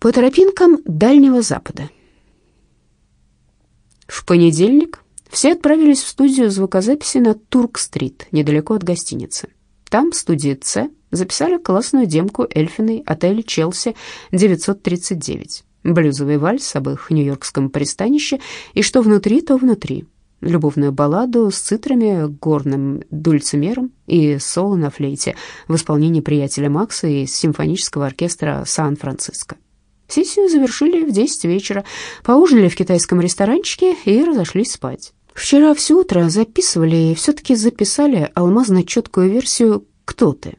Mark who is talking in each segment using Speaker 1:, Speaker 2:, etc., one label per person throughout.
Speaker 1: По тропинкам Дальнего Запада. В понедельник все отправились в студию звукозаписи на Турк-стрит, недалеко от гостиницы. Там, в студии «С», записали классную демку Эльфиной отель «Челси» 939. Блюзовый вальс об их нью-йоркском пристанище и что внутри, то внутри. Любовную балладу с цитрами, горным дульцимером и соло на флейте в исполнении приятеля Макса из симфонического оркестра Сан-Франциско. Сессию завершили в 10 вечера, поужинали в китайском ресторанчике и разошлись спать. Вчера все утро записывали и все-таки записали алмазно-четкую версию «Кто ты?».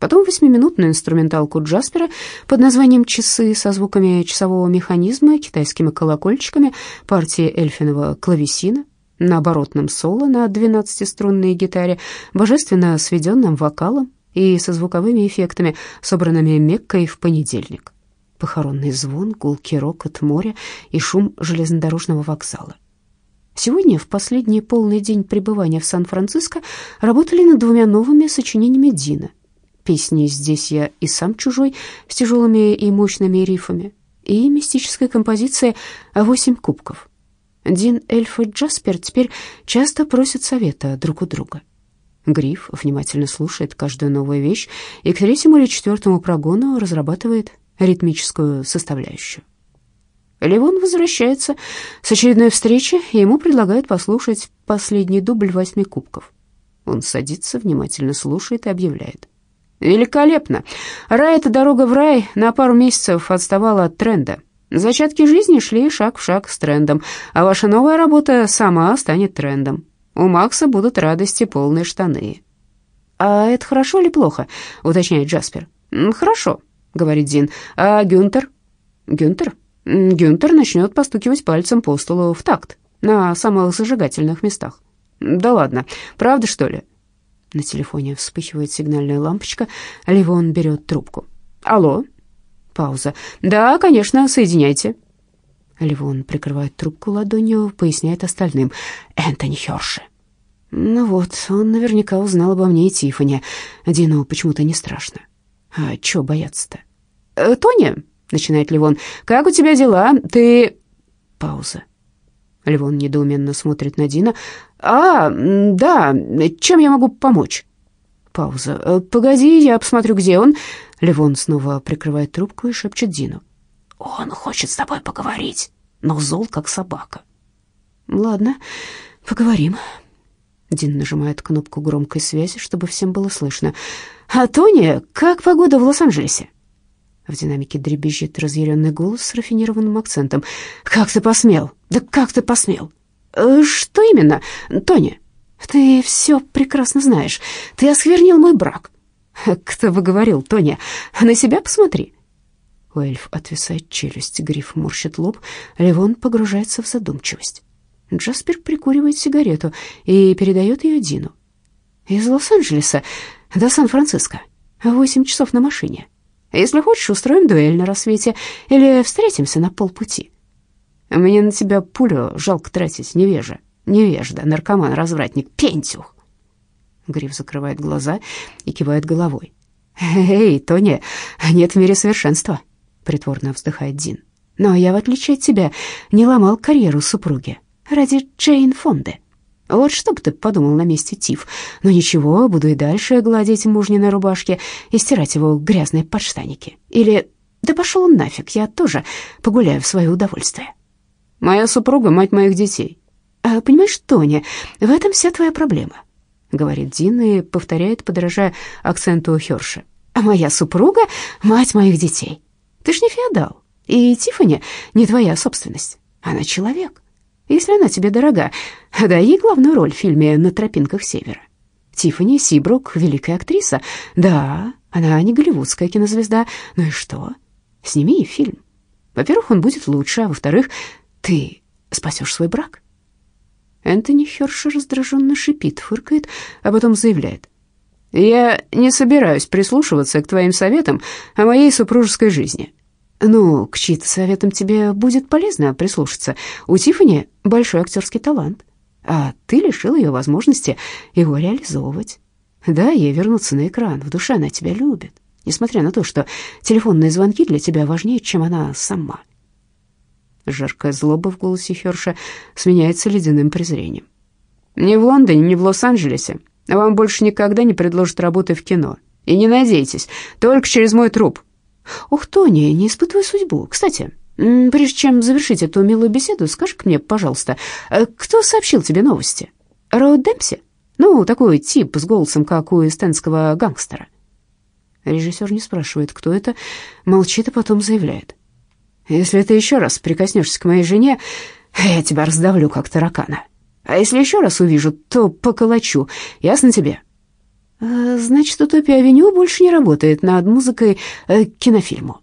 Speaker 1: Потом восьмиминутную инструменталку Джаспера под названием «Часы» со звуками часового механизма, китайскими колокольчиками, партии эльфиного клавесина, на оборотном соло на двенадцатиструнной гитаре, божественно сведенным вокалом и со звуковыми эффектами, собранными Меккой в понедельник похоронный звон, гулкий рокот моря и шум железнодорожного вокзала. Сегодня, в последний полный день пребывания в Сан-Франциско, работали над двумя новыми сочинениями Дина. Песни «Здесь я и сам чужой» с тяжелыми и мощными рифами и мистическая композиция «Восемь кубков». Дин, Эльф и Джаспер теперь часто просят совета друг у друга. Гриф внимательно слушает каждую новую вещь и к третьему или четвертому прогону разрабатывает ритмическую составляющую. Левон возвращается с очередной встречи, и ему предлагают послушать последний дубль «Восьми кубков». Он садится, внимательно слушает и объявляет. «Великолепно! Рай — это дорога в рай, на пару месяцев отставала от тренда. Зачатки жизни шли шаг в шаг с трендом, а ваша новая работа сама станет трендом. У Макса будут радости полные штаны». «А это хорошо или плохо?» — уточняет Джаспер. «Хорошо», — говорит Дин. «А Гюнтер?» «Гюнтер?» «Гюнтер начнет постукивать пальцем по столу в такт на самых зажигательных местах». «Да ладно, правда, что ли?» На телефоне вспыхивает сигнальная лампочка. Ливон берет трубку. «Алло?» Пауза. «Да, конечно, соединяйте». Ливон прикрывает трубку ладонью, поясняет остальным. «Энтони Хёрши». Ну вот, он наверняка узнал обо мне и Тиффани. Дину почему-то не страшно. А чё бояться-то? Э, «Тоня», — начинает Ливон, — «как у тебя дела? Ты...» Пауза. Ливон недоуменно смотрит на Дина. «А, да, чем я могу помочь?» Пауза. «Э, «Погоди, я посмотрю, где он». Ливон снова прикрывает трубку и шепчет Дину. «Он хочет с тобой поговорить, но зол, как собака». «Ладно, поговорим». Дин нажимает кнопку громкой связи, чтобы всем было слышно. «А Тони, как погода в Лос-Анджелесе?» В динамике дребезжит разъяренный голос с рафинированным акцентом. «Как ты посмел? Да как ты посмел?» «Э, «Что именно, Тони?» «Ты все прекрасно знаешь. Ты осквернил мой брак». «Кто бы говорил, Тони? На себя посмотри». У эльф отвисает челюсть, гриф морщит лоб, Левон погружается в задумчивость. Джаспер прикуривает сигарету и передает ее Дину. «Из Лос-Анджелеса до Сан-Франциско. Восемь часов на машине. Если хочешь, устроим дуэль на рассвете или встретимся на полпути. Мне на тебя пулю жалко тратить, невежа, невежда, наркоман, развратник, пентюх». Гриф закрывает глаза и кивает головой. «Эй, Тони, нет в мире совершенства», — притворно вздыхает Дин. «Но я, в отличие от тебя, не ломал карьеру супруги ради Джейн Фонды. Вот что бы ты подумал на месте Тиф. Но ничего, буду и дальше гладить мужни на рубашке и стирать его грязные подштаники. Или да пошел он нафиг, я тоже погуляю в свое удовольствие. Моя супруга — мать моих детей. А, понимаешь, Тоня, в этом вся твоя проблема, — говорит Дин и повторяет, подражая акценту Хёрша. А моя супруга — мать моих детей. Ты ж не феодал, и Тиффани не твоя собственность, она человек если она тебе дорога, дай ей главную роль в фильме «На тропинках севера». Тиффани Сибрук — великая актриса. Да, она не голливудская кинозвезда. Ну и что? Сними ей фильм. Во-первых, он будет лучше, а во-вторых, ты спасешь свой брак. Энтони Херши раздраженно шипит, фыркает, а потом заявляет. «Я не собираюсь прислушиваться к твоим советам о моей супружеской жизни. Ну, к чьим-то советам тебе будет полезно прислушаться. У Тиффани большой актерский талант, а ты лишил ее возможности его реализовывать. Да, ей вернуться на экран, в душе она тебя любит. несмотря на то, что телефонные звонки для тебя важнее, чем она сама. Жаркая злоба в голосе Херша сменяется ледяным презрением. «Ни в Лондоне, ни в Лос-Анджелесе вам больше никогда не предложат работы в кино. И не надейтесь, только через мой труп». «Ух, Тони, не испытывай судьбу. Кстати, прежде чем завершить эту милую беседу, скажи-ка мне, пожалуйста, э, кто сообщил тебе новости? Роуд Демпси? Ну, такой тип с голосом, как у эстенского гангстера». Режиссер не спрашивает, кто это, молчит, а потом заявляет. «Если ты еще раз прикоснешься к моей жене, я тебя раздавлю, как таракана. А если еще раз увижу, то поколочу. Ясно тебе?» «Э, «Значит, Утопия-авеню больше не работает над музыкой э, кинофильму».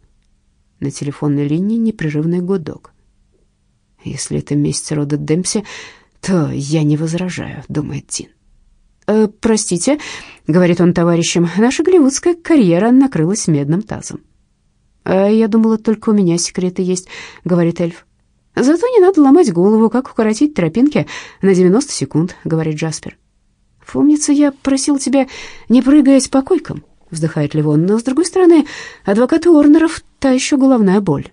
Speaker 1: На телефонной линии непрерывный гудок. «Если это месть рода Демпси, то я не возражаю», — думает Тин. «Э, «Простите», — говорит он товарищам, — «наша голливудская карьера накрылась медным тазом». «Э, «Я думала, только у меня секреты есть», — говорит эльф. «Зато не надо ломать голову, как укоротить тропинки на 90 секунд», — говорит Джаспер. «Помнится, я просил тебя не прыгать по койкам», — вздыхает Ливон, «но, с другой стороны, адвокаты Орнеров — та еще головная боль».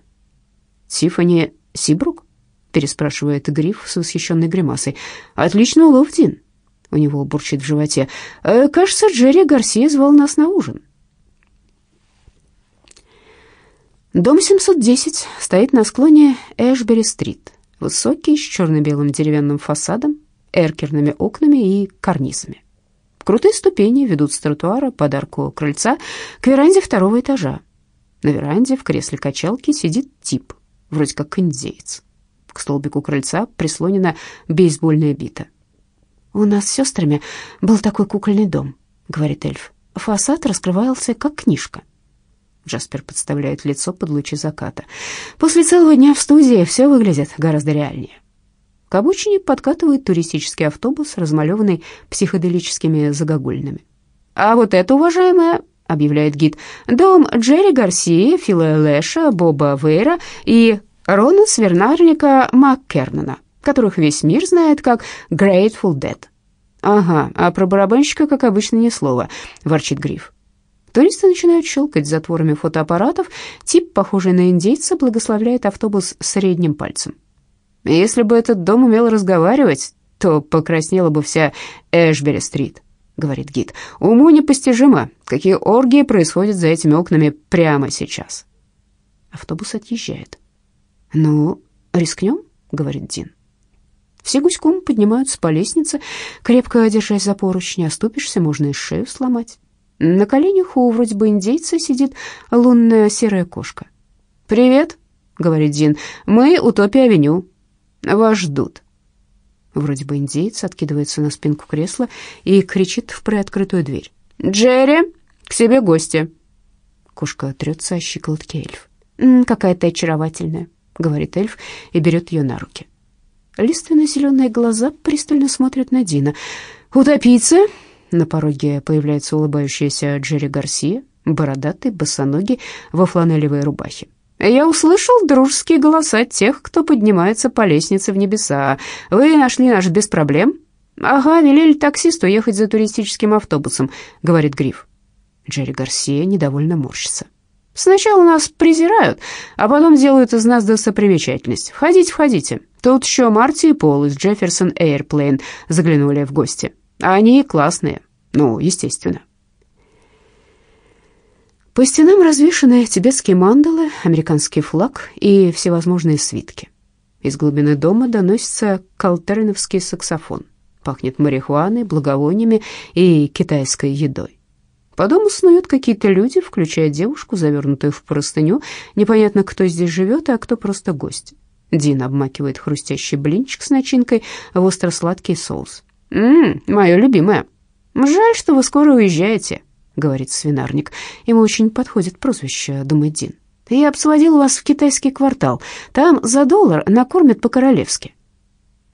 Speaker 1: «Тиффани Сибрук?» — переспрашивает Гриф с восхищенной гримасой. «Отлично улов, Дин. У него бурчит в животе. «Э, «Кажется, Джерри Гарсия звал нас на ужин». Дом 710 стоит на склоне Эшбери-стрит. Высокий, с черно-белым деревянным фасадом, эркерными окнами и карнизами. Крутые ступени ведут с тротуара под арку крыльца к веранде второго этажа. На веранде в кресле качалки сидит тип, вроде как индеец. К столбику крыльца прислонена бейсбольная бита — «У нас с сестрами был такой кукольный дом», — говорит эльф. «Фасад раскрывался, как книжка». Джаспер подставляет лицо под лучи заката. «После целого дня в студии все выглядит гораздо реальнее». К обочине подкатывает туристический автобус, размалеванный психоделическими загогульными. «А вот это, уважаемая, — объявляет гид, — дом Джерри Гарсии, Фила Лэша, Боба Вейра и Рона Свернарника Маккернана которых весь мир знает как Grateful Dead. «Ага, а про барабанщика, как обычно, ни слова», — ворчит Гриф. Туристы начинают щелкать затворами фотоаппаратов. Тип, похожий на индейца, благословляет автобус средним пальцем. «Если бы этот дом умел разговаривать, то покраснела бы вся Эшбери-стрит», — говорит гид. «Уму непостижимо, какие оргии происходят за этими окнами прямо сейчас». Автобус отъезжает. «Ну, рискнем?» — говорит Дин. Все гуськом поднимаются по лестнице, крепко держась за поручни, оступишься, можно и шею сломать. На коленях у вроде бы индейца сидит лунная серая кошка. «Привет», — говорит Дин, — «мы Утопия-авеню. Вас ждут». Вроде бы индейец откидывается на спинку кресла и кричит в приоткрытую дверь. «Джерри, к себе гости!» Кошка трется о щиколотке эльф. «Какая ты очаровательная», — говорит эльф и берет ее на руки. Лиственно-зеленые глаза пристально смотрят на Дина. «Утопийцы!» На пороге появляется улыбающаяся Джерри Гарсия, бородатый, босоногий, во фланелевой рубахе. «Я услышал дружеские голоса тех, кто поднимается по лестнице в небеса. Вы нашли наш без проблем?» «Ага, велели таксисту ехать за туристическим автобусом», — говорит Гриф. Джерри Гарсия недовольно морщится. Сначала нас презирают, а потом делают из нас достопримечательность. Входите, входите. Тут еще Марти и Пол из Джефферсон Эйрплейн заглянули в гости. Они классные. Ну, естественно. По стенам развешаны тибетские мандалы, американский флаг и всевозможные свитки. Из глубины дома доносится калтерновский саксофон. Пахнет марихуаной, благовониями и китайской едой. По дому снуют какие-то люди, включая девушку, завернутую в простыню. Непонятно, кто здесь живет, а кто просто гость. Дин обмакивает хрустящий блинчик с начинкой в остро-сладкий соус. «Ммм, мое любимое. Жаль, что вы скоро уезжаете», — говорит свинарник. Ему очень подходит прозвище, думает Дин. «Я обсводил вас в китайский квартал. Там за доллар накормят по-королевски».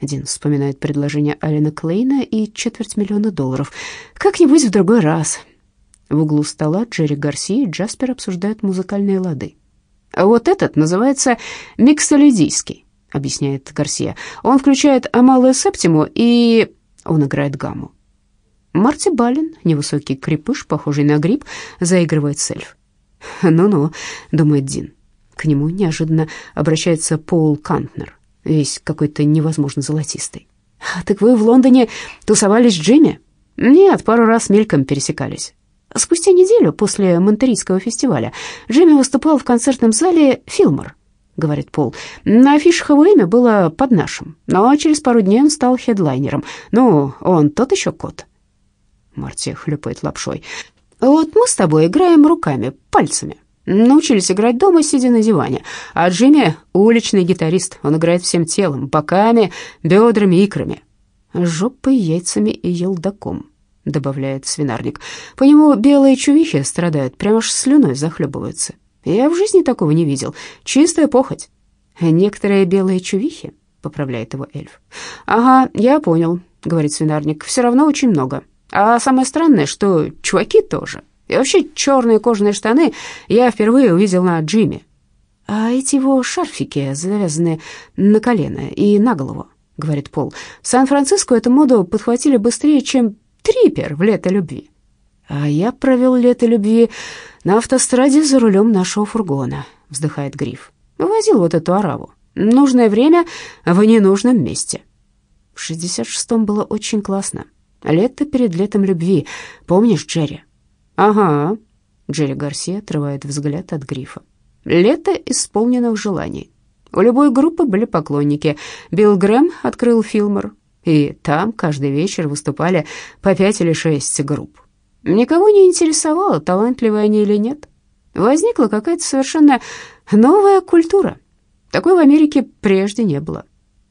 Speaker 1: Дин вспоминает предложение Алина Клейна и четверть миллиона долларов. «Как-нибудь в другой раз». В углу стола Джерри Гарси и Джаспер обсуждают музыкальные лады. «Вот этот называется миксолидийский», — объясняет Гарсия. «Он включает амалую септиму и...» Он играет гамму. Марти Балин, невысокий крепыш, похожий на гриб, заигрывает с эльф. «Ну-ну», — думает Дин. К нему неожиданно обращается Пол Кантнер, весь какой-то невозможно золотистый. «Так вы в Лондоне тусовались с Джимми?» «Нет, пару раз мельком пересекались». Спустя неделю после Монтерийского фестиваля Джимми выступал в концертном зале «Филмор», — говорит Пол. «На афишах его имя было под нашим, но через пару дней он стал хедлайнером. Ну, он тот еще кот». Марти хлюпает лапшой. «Вот мы с тобой играем руками, пальцами. Научились играть дома, сидя на диване. А Джимми — уличный гитарист. Он играет всем телом, боками, бедрами, икрами. Жопой, яйцами и елдаком», — добавляет свинарник. «По нему белые чувихи страдают, прямо аж слюной захлебываются. Я в жизни такого не видел. Чистая похоть». «Некоторые белые чувихи», — поправляет его эльф. «Ага, я понял», — говорит свинарник. «Все равно очень много. А самое странное, что чуваки тоже». И вообще черные кожаные штаны я впервые увидел на Джиме. А эти его шарфики завязаны на колено и на голову, говорит Пол. В Сан-Франциско эту моду подхватили быстрее, чем трипер в лето любви. А я провел лето любви на автостраде за рулем нашего фургона, вздыхает Гриф. Возил вот эту араву. Нужное время в ненужном месте. В 66-м было очень классно. Лето перед летом любви. Помнишь, Джерри? «Ага», — Джерри Гарсия отрывает взгляд от грифа. «Лето исполненных желаний». У любой группы были поклонники. Билл Грэм открыл Филмор, и там каждый вечер выступали по пять или шесть групп. Никого не интересовало, талантливые они или нет. Возникла какая-то совершенно новая культура. Такой в Америке прежде не было.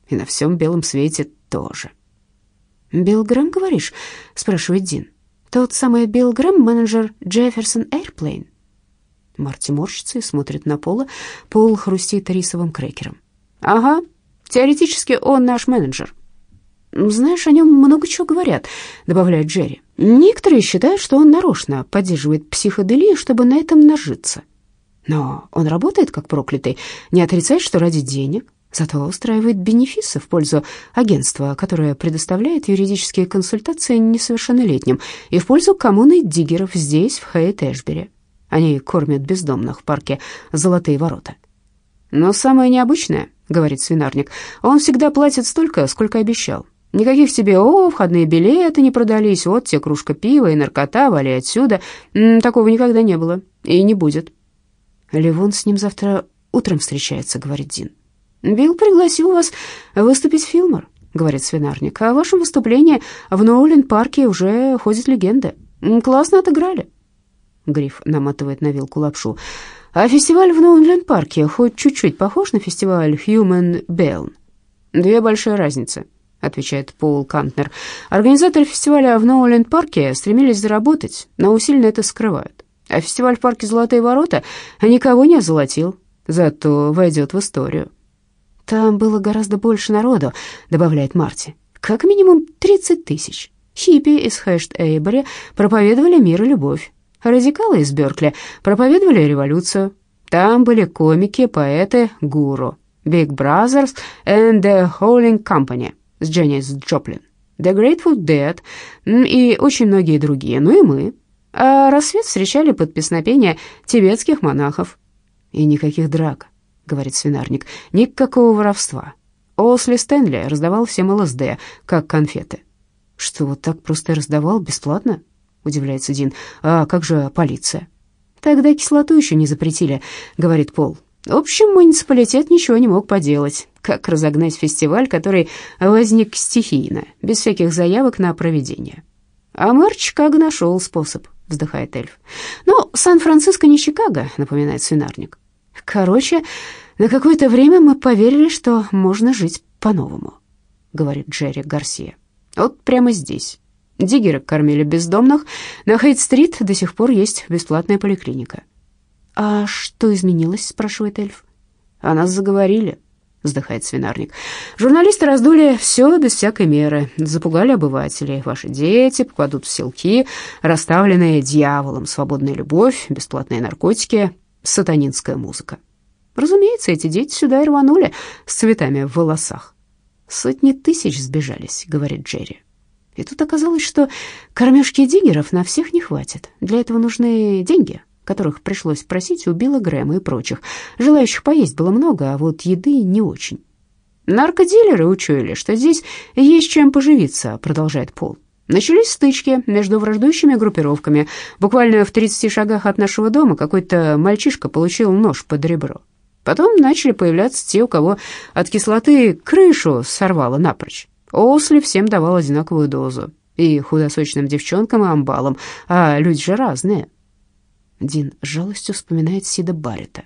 Speaker 1: И на всем белом свете тоже. «Билл Грэм, говоришь?» — спрашивает Дин. Тот самый Билл Грэм, менеджер Джефферсон Эйрплейн. Марти морщится и смотрит на Пола. Пол хрустит рисовым крекером. «Ага, теоретически он наш менеджер». «Знаешь, о нем много чего говорят», — добавляет Джерри. «Некоторые считают, что он нарочно поддерживает психоделию, чтобы на этом нажиться. Но он работает как проклятый, не отрицает, что ради денег. Зато устраивает бенефисы в пользу агентства, которое предоставляет юридические консультации несовершеннолетним, и в пользу коммуны диггеров здесь, в Хейт-Эшбери. Они кормят бездомных в парке «Золотые ворота». «Но самое необычное, — говорит свинарник, — он всегда платит столько, сколько обещал. Никаких тебе, о, входные билеты не продались, вот тебе кружка пива и наркота, вали отсюда. Такого никогда не было и не будет». «Ливон с ним завтра утром встречается», — говорит Дин. «Билл пригласил вас выступить в Филмор», — говорит свинарник. «О вашем выступлении в Ноулин-парке уже ходит легенда. Классно отыграли». Гриф наматывает на вилку лапшу. «А фестиваль в Ноулин-парке хоть чуть-чуть похож на фестиваль Human Bell?» «Две большие разницы», — отвечает Пол Кантнер. «Организаторы фестиваля в Ноулин-парке стремились заработать, но усиленно это скрывают. А фестиваль в парке «Золотые ворота» никого не озолотил, зато войдет в историю». «Там было гораздо больше народу», — добавляет Марти. «Как минимум 30 тысяч. Хиппи из Хэшт-Эйбори проповедовали мир и любовь. Радикалы из Беркли проповедовали революцию. Там были комики, поэты, гуру. Big Brothers and the Howling Company с Дженнис Джоплин. The Grateful Dead и очень многие другие, ну и мы. А рассвет встречали под песнопение тибетских монахов. И никаких драк. — говорит свинарник, — «никакого воровства. Осли Стэнли раздавал всем ЛСД, как конфеты». «Что, вот так просто раздавал бесплатно?» — удивляется Дин. «А как же полиция?» «Тогда кислоту еще не запретили», — говорит Пол. В общем, муниципалитет ничего не мог поделать. Как разогнать фестиваль, который возник стихийно, без всяких заявок на проведение? А мэр Чикаго нашел способ, вздыхает эльф. Но Сан-Франциско не Чикаго, напоминает свинарник. Короче, на какое-то время мы поверили, что можно жить по-новому, говорит Джерри Гарсия. Вот прямо здесь. Диггеры кормили бездомных. На Хейт-стрит до сих пор есть бесплатная поликлиника. «А что изменилось?» — спрашивает эльф. «О нас заговорили», — вздыхает свинарник. «Журналисты раздули все без всякой меры, запугали обывателей. Ваши дети попадут в селки, расставленные дьяволом, свободная любовь, бесплатные наркотики, сатанинская музыка. Разумеется, эти дети сюда и рванули с цветами в волосах. Сотни тысяч сбежались, говорит Джерри. И тут оказалось, что кормежки диггеров на всех не хватит. Для этого нужны деньги, которых пришлось просить у Билла Грэма и прочих. Желающих поесть было много, а вот еды не очень. «Наркодилеры учуяли, что здесь есть чем поживиться», — продолжает Пол. Начались стычки между враждующими группировками. Буквально в 30 шагах от нашего дома какой-то мальчишка получил нож под ребро. Потом начали появляться те, у кого от кислоты крышу сорвало напрочь. Осли всем давал одинаковую дозу. И худосочным девчонкам, и амбалам. А люди же разные. Дин с жалостью вспоминает Сида Баррета.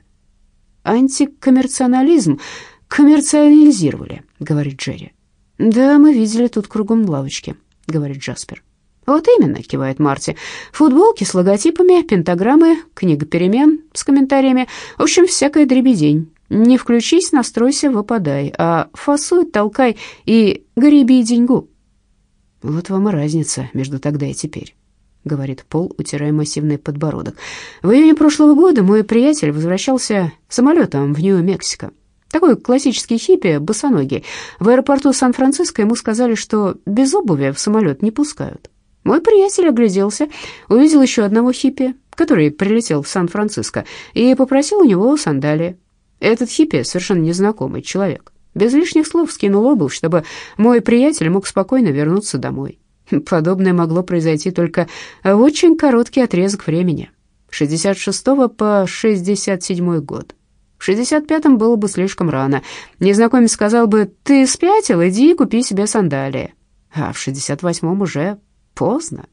Speaker 1: «Антикоммерционализм коммерциализировали», — говорит Джерри. «Да, мы видели тут кругом лавочки», — говорит Джаспер. «Вот именно», — кивает Марти. «Футболки с логотипами, пентаграммы, книга перемен с комментариями. В общем, всякая дребедень. Не включись, настройся, выпадай, а фасуй, толкай и греби деньгу». «Вот вам и разница между тогда и теперь», — говорит Пол, утирая массивный подбородок. «В июне прошлого года мой приятель возвращался самолетом в Нью-Мексико. Такой классический хиппи, босоногий. В аэропорту Сан-Франциско ему сказали, что без обуви в самолет не пускают. Мой приятель огляделся, увидел еще одного хиппи, который прилетел в Сан-Франциско, и попросил у него сандалии. Этот хиппи совершенно незнакомый человек. Без лишних слов скинул обувь, чтобы мой приятель мог спокойно вернуться домой. Подобное могло произойти только в очень короткий отрезок времени. 66 по 67 год. В 65-м было бы слишком рано. Незнакомец сказал бы, ты спятил, иди и купи себе сандалии. А в 68-м уже поздно.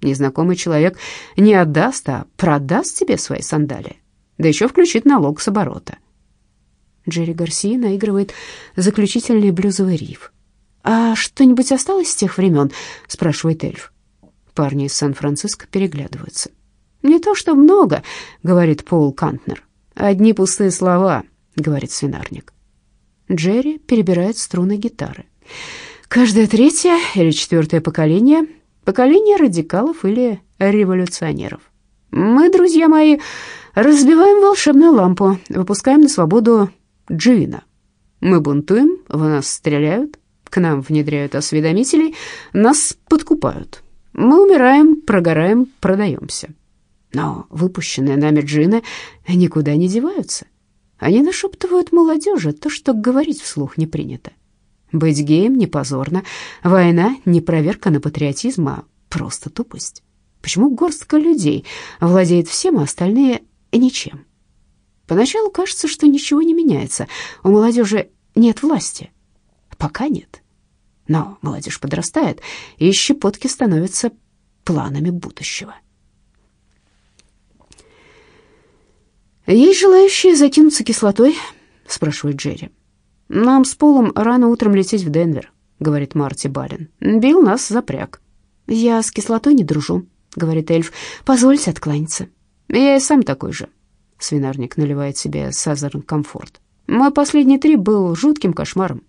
Speaker 1: Незнакомый человек не отдаст, а продаст тебе свои сандалии. Да еще включит налог с оборота. Джерри Гарсия наигрывает заключительный блюзовый риф. «А что-нибудь осталось с тех времен?» — спрашивает эльф. Парни из Сан-Франциско переглядываются. «Не то что много», — говорит Пол Кантнер. «Одни пустые слова», — говорит свинарник. Джерри перебирает струны гитары. «Каждое третье или четвертое поколение — поколение радикалов или революционеров. Мы, друзья мои, разбиваем волшебную лампу, выпускаем на свободу джина. Мы бунтуем, в нас стреляют, к нам внедряют осведомителей, нас подкупают. Мы умираем, прогораем, продаемся». Но выпущенные нами джины никуда не деваются. Они нашептывают молодежи то, что говорить вслух не принято. Быть геем не позорно, война не проверка на патриотизм, а просто тупость. Почему горстка людей владеет всем, а остальные ничем? Поначалу кажется, что ничего не меняется, у молодежи нет власти. Пока нет. Но молодежь подрастает, и щепотки становятся планами будущего. «Есть желающие закинуться кислотой?» — спрашивает Джерри. «Нам с Полом рано утром лететь в Денвер», — говорит Марти Балин. «Бил нас запряг». «Я с кислотой не дружу», — говорит эльф. «Позвольте откланяться». «Я и сам такой же», — свинарник наливает себе Сазерн комфорт. «Мой последний трип был жутким кошмаром».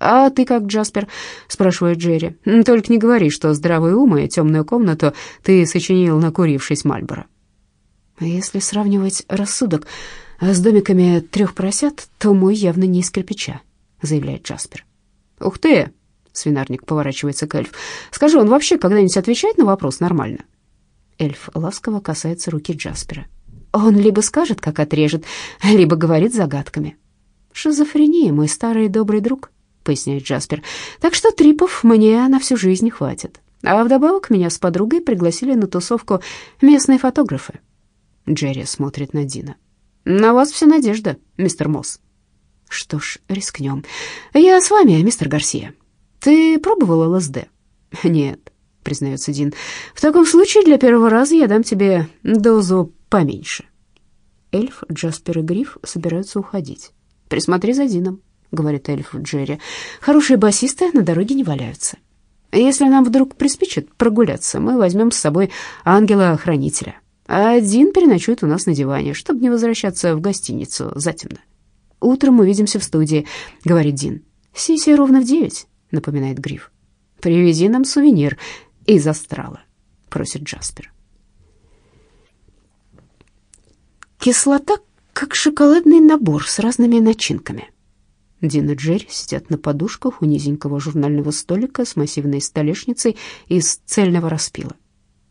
Speaker 1: «А ты как, Джаспер?» — спрашивает Джерри. «Только не говори, что здравый ум и темную комнату ты сочинил, накурившись Мальборо». А если сравнивать рассудок с домиками трех поросят, то мой явно не из кирпича, заявляет Джаспер. Ух ты, свинарник поворачивается к эльф. Скажи, он вообще когда-нибудь отвечает на вопрос нормально? Эльф ласково касается руки Джаспера. Он либо скажет, как отрежет, либо говорит загадками. Шизофрения, мой старый добрый друг, поясняет Джаспер. Так что трипов мне на всю жизнь хватит. А вдобавок меня с подругой пригласили на тусовку местные фотографы. Джерри смотрит на Дина. «На вас вся надежда, мистер Мосс». «Что ж, рискнем. Я с вами, мистер Гарсия. Ты пробовал ЛСД?» «Нет», — признается Дин. «В таком случае для первого раза я дам тебе дозу поменьше». Эльф, Джаспер и Гриф собираются уходить. «Присмотри за Дином», — говорит эльф Джерри. «Хорошие басисты на дороге не валяются. Если нам вдруг приспичит прогуляться, мы возьмем с собой ангела-хранителя» а один переночует у нас на диване, чтобы не возвращаться в гостиницу затемно. «Утром увидимся в студии», — говорит Дин. «Сессия ровно в девять», — напоминает Гриф. «Привези нам сувенир из астрала», — просит Джаспер. Кислота, как шоколадный набор с разными начинками. Дин и Джерри сидят на подушках у низенького журнального столика с массивной столешницей из цельного распила.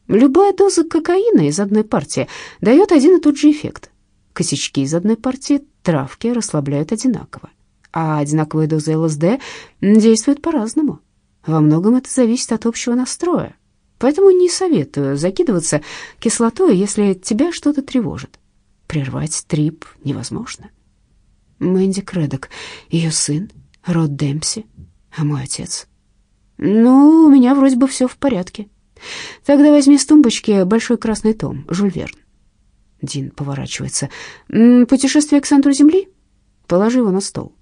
Speaker 1: Любая доза кокаина из одной партии дает один и тот же эффект. Косячки из одной партии травки расслабляют одинаково, а одинаковые дозы ЛСД действуют по-разному. Во многом это зависит от общего настроя. Поэтому не советую закидываться кислотой, если тебя что-то тревожит. Прервать трип невозможно. Мэнди Кредок, ее сын, Род Демпси, а мой отец. Ну, у меня вроде бы все в порядке. Тогда возьми с тумбочки большой красный том, Жюль Верн. Дин поворачивается. «Путешествие к центру Земли?» «Положи его на стол».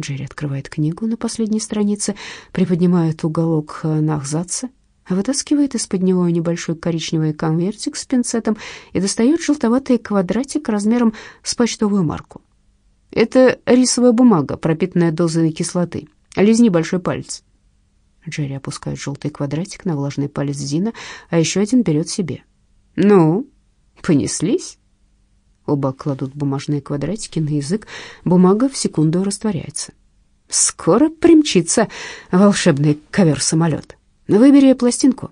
Speaker 1: Джерри открывает книгу на последней странице, приподнимает уголок нахзаца, вытаскивает из-под него небольшой коричневый конвертик с пинцетом и достает желтоватый квадратик размером с почтовую марку. «Это рисовая бумага, пропитанная дозой кислоты. Лизни большой палец». Джерри опускает желтый квадратик на влажный палец Дина, а еще один берет себе. «Ну, Понеслись? Оба кладут бумажные квадратики на язык, бумага в секунду растворяется. Скоро примчится волшебный ковер-самолет. Выбери пластинку.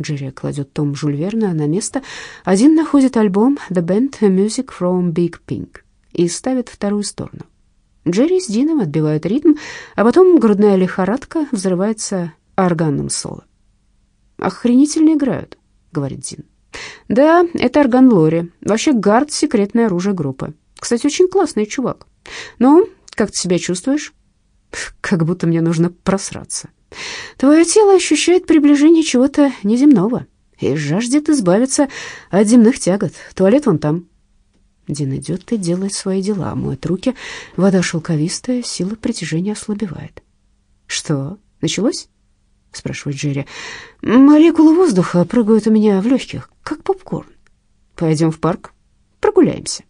Speaker 1: Джерри кладет том Жюль Верна на место. Один находит альбом «The Band Music from Big Pink» и ставит вторую сторону. Джерри с Дином отбивают ритм, а потом грудная лихорадка взрывается органным соло. «Охренительно играют», — говорит Дин. Да, это орган Лори. Вообще Гард — секретное оружие группы. Кстати, очень классный чувак. Ну, как ты себя чувствуешь? Как будто мне нужно просраться. Твое тело ощущает приближение чего-то неземного и жаждет избавиться от земных тягот. Туалет вон там. Дин идет и делает свои дела, моет руки. Вода шелковистая, сила притяжения ослабевает. Что, началось? спрашивает Джерри. Молекулы воздуха прыгают у меня в легких, как попкорн. Пойдем в парк, прогуляемся.